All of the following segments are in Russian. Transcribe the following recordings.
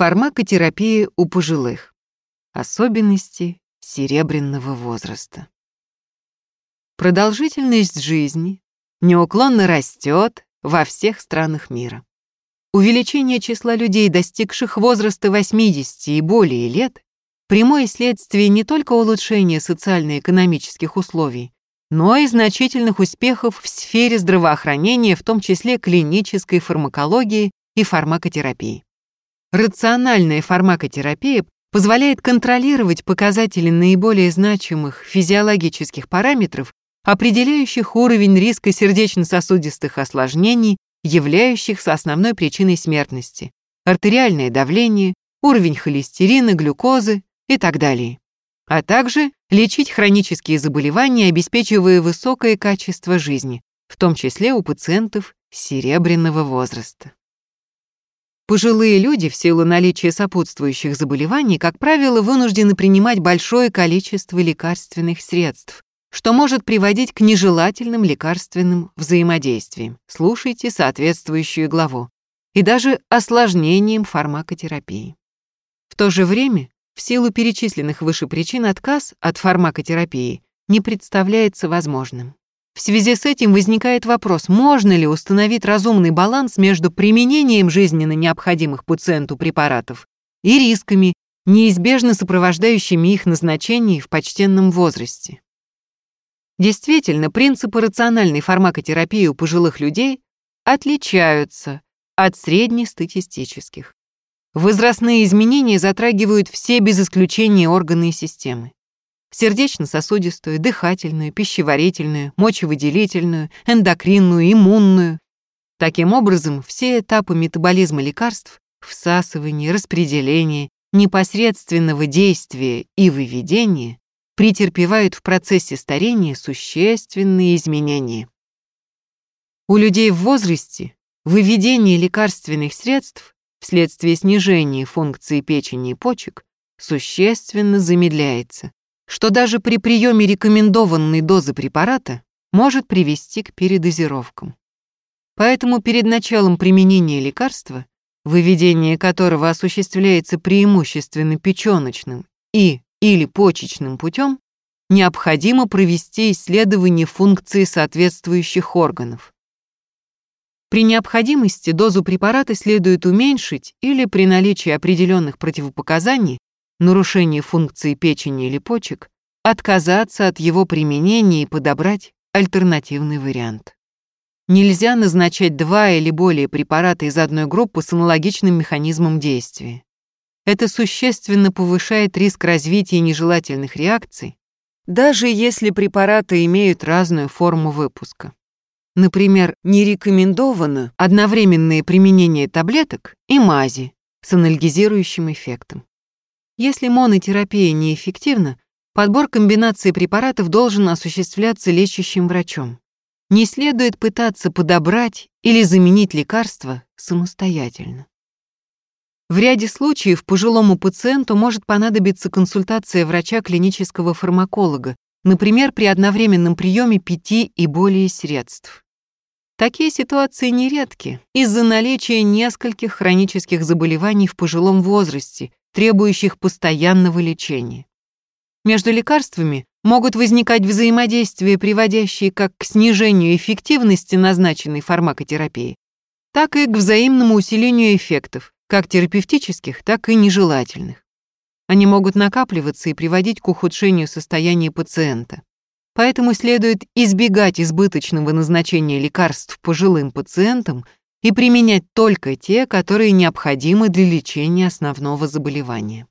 Фармакотерапия у пожилых. Особенности серебряного возраста. Продолжительность жизни неуклонно растет во всех странах мира. Увеличение числа людей, достигших возраста 80 и более лет, прямое следствие не только улучшения социально-экономических условий, но и значительных успехов в сфере здравоохранения, в том числе клинической фармакологии и фармакотерапии. Рациональная фармакотерапия позволяет контролировать показатели наиболее значимых физиологических параметров, определяющих уровень риска сердечно-сосудистых осложнений, являющихся основной причиной смертности, артериальное давление, уровень холестерина, глюкозы и так далее, а также лечить хронические заболевания, обеспечивая высокое качество жизни, в том числе у пациентов серебряного возраста. Пожилые люди в силу наличия сопутствующих заболеваний, как правило, вынуждены принимать большое количество лекарственных средств, что может приводить к нежелательным лекарственным взаимодействиям. Слушайте соответствующую главу. И даже осложнением фармакотерапии. В то же время, в силу перечисленных выше причин, отказ от фармакотерапии не представляется возможным. В связи с этим возникает вопрос, можно ли установить разумный баланс между применением жизненно необходимых пациенту препаратов и рисками, неизбежно сопровождающими их назначение в почтенном возрасте. Действительно, принципы рациональной фармакотерапии у пожилых людей отличаются от среднестатистических. Возрастные изменения затрагивают все без исключения органы и системы сердечно-сосудистую, дыхательную, пищеварительную, мочевыделительную, эндокринную, иммунную. Таким образом, все этапы метаболизма лекарств – всасывание, распределение, непосредственного действия и выведения – претерпевают в процессе старения существенные изменения. У людей в возрасте выведение лекарственных средств вследствие снижения функции печени и почек существенно замедляется, что даже при приеме рекомендованной дозы препарата может привести к передозировкам. Поэтому перед началом применения лекарства, выведение которого осуществляется преимущественно печёночным и или почечным путем, необходимо провести исследование функции соответствующих органов. При необходимости дозу препарата следует уменьшить или при наличии определенных противопоказаний нарушение функции печени или почек, отказаться от его применения и подобрать альтернативный вариант. Нельзя назначать два или более препарата из одной группы с аналогичным механизмом действия. Это существенно повышает риск развития нежелательных реакций, даже если препараты имеют разную форму выпуска. Например, не рекомендовано одновременное применение таблеток и мази с анальгизирующим эффектом. Если монотерапия неэффективна, подбор комбинации препаратов должен осуществляться лечащим врачом. Не следует пытаться подобрать или заменить лекарства самостоятельно. В ряде случаев пожилому пациенту может понадобиться консультация врача-клинического фармаколога, например, при одновременном приеме пяти и более средств. Такие ситуации нередки из-за наличия нескольких хронических заболеваний в пожилом возрасте, требующих постоянного лечения. Между лекарствами могут возникать взаимодействия, приводящие как к снижению эффективности назначенной фармакотерапии, так и к взаимному усилению эффектов, как терапевтических, так и нежелательных. Они могут накапливаться и приводить к ухудшению состояния пациента. Поэтому следует избегать избыточного назначения лекарств пожилым пациентам и применять только те, которые необходимы для лечения основного заболевания.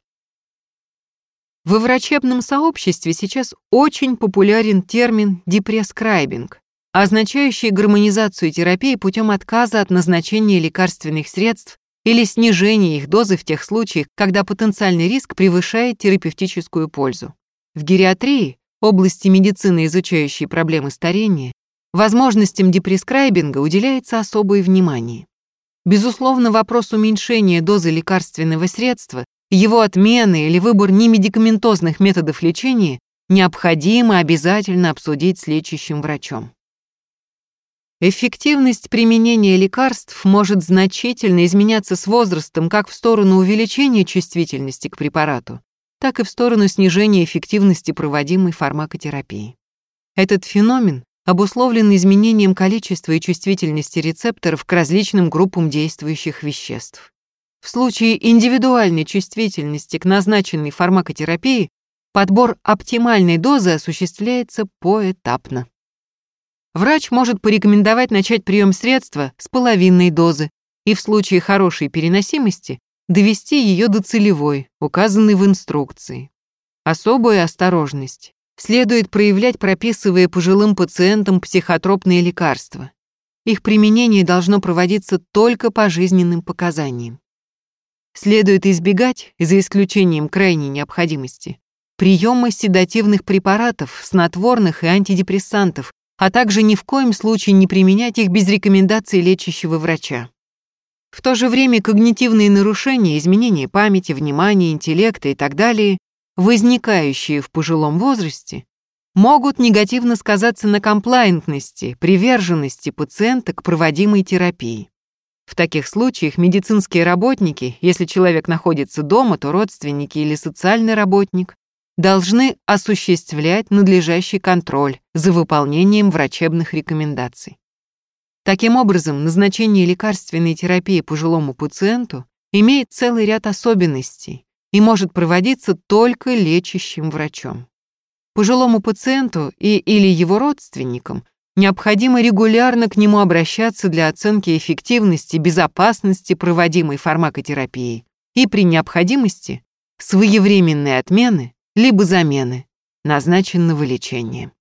Во врачебном сообществе сейчас очень популярен термин депрескрайбинг, означающий гармонизацию терапии путем отказа от назначения лекарственных средств или снижения их дозы в тех случаях, когда потенциальный риск превышает терапевтическую пользу. В гериатрии, области медицины, изучающей проблемы старения, Возможностям депрескрайбинга уделяется особое внимание. Безусловно, вопрос уменьшения дозы лекарственного средства, его отмены или выбор немедикаментозных методов лечения необходимо обязательно обсудить с лечащим врачом. Эффективность применения лекарств может значительно изменяться с возрастом как в сторону увеличения чувствительности к препарату, так и в сторону снижения эффективности проводимой фармакотерапии. Этот феномен обусловлен изменением количества и чувствительности рецепторов к различным группам действующих веществ. В случае индивидуальной чувствительности к назначенной фармакотерапии подбор оптимальной дозы осуществляется поэтапно. Врач может порекомендовать начать прием средства с половинной дозы и в случае хорошей переносимости довести ее до целевой, указанной в инструкции. Особую осторожность следует проявлять, прописывая пожилым пациентам психотропные лекарства. Их применение должно проводиться только по жизненным показаниям. Следует избегать, за исключением крайней необходимости, приема седативных препаратов, снотворных и антидепрессантов, а также ни в коем случае не применять их без рекомендации лечащего врача. В то же время когнитивные нарушения, изменения памяти, внимания, интеллекта и так далее, возникающие в пожилом возрасте, могут негативно сказаться на комплайентности, приверженности пациента к проводимой терапии. В таких случаях медицинские работники, если человек находится дома, то родственники или социальный работник, должны осуществлять надлежащий контроль за выполнением врачебных рекомендаций. Таким образом, назначение лекарственной терапии пожилому пациенту имеет целый ряд особенностей и может проводиться только лечащим врачом. Пожилому пациенту и или его родственникам необходимо регулярно к нему обращаться для оценки эффективности, безопасности проводимой фармакотерапии и при необходимости своевременной отмены либо замены назначенного лечения.